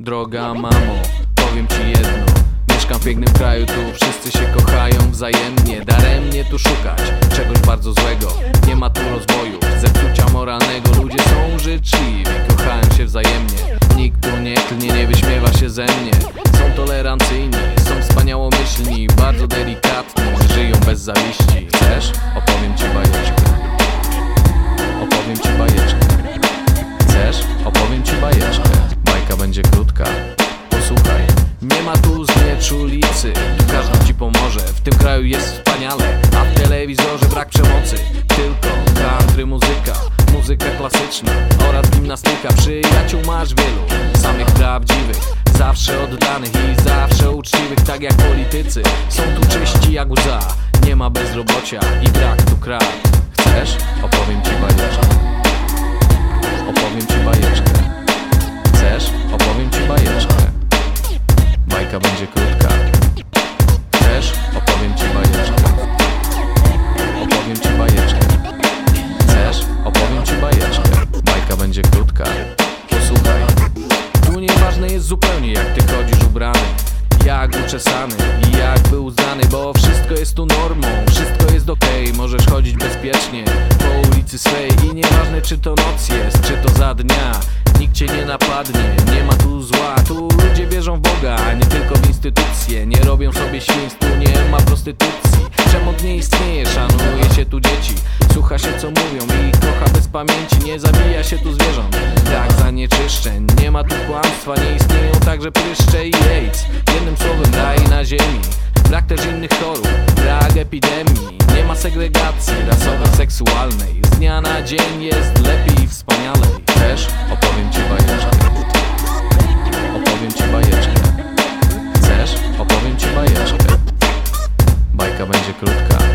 Droga mamo, powiem ci jedno. Mieszkam w pięknym kraju, tu wszyscy się kochają wzajemnie. Daremnie tu szukać czegoś bardzo złego. Nie ma tu rozwoju, zepsucia moralnego. Ludzie są życzliwi, kochają się wzajemnie. Nikt tu nie klnie, nie wyśmiewa się ze mnie. Są tolerancyjni, są wspaniałomyślni. Bardzo delikatni, żyją bez zawiści. Chcesz? Nie ma tu znieczulicy Tu każdy ci pomoże. W tym kraju jest wspaniale A w telewizorze brak przemocy. Tylko country muzyka Muzyka klasyczna oraz gimnastyka. Przyjaciół masz wielu Samych prawdziwych Zawsze oddanych i zawsze uczciwych Tak jak politycy. Są tu czyści jak łza Nie ma bezrobocia i brak tu krat Chcesz? Opowiem ci bajeczkę. Opowiem ci bajeczkę zupełnie jak ty chodzisz ubrany jak uczesany i jakby uznany Bo wszystko jest tu normą, wszystko jest okej Możesz chodzić bezpiecznie po ulicy swej I nieważne czy to noc jest, czy to za dnia Nikt cię nie napadnie, nie ma tu zła Tu ludzie wierzą w Boga, a nie tylko w instytucje Nie robią sobie świństw, tu nie ma prostytucji Przemoc nie istnieje, szanuje się tu dzieci Słucha się co mówią i kocha pamięci Nie zabija się tu zwierząt, brak zanieczyszczeń Nie ma tu kłamstwa, nie istnieją także pryszcze i AIDS. Jednym słowem raj na ziemi Brak też innych chorób, brak epidemii. Nie ma segregacji rasowo-seksualnej Z dnia na dzień jest lepiej i wspanialej. Też opowiem ci bajeczkę. Opowiem ci bajeczkę. Chcesz? Opowiem ci bajeczkę. Bajka będzie krótka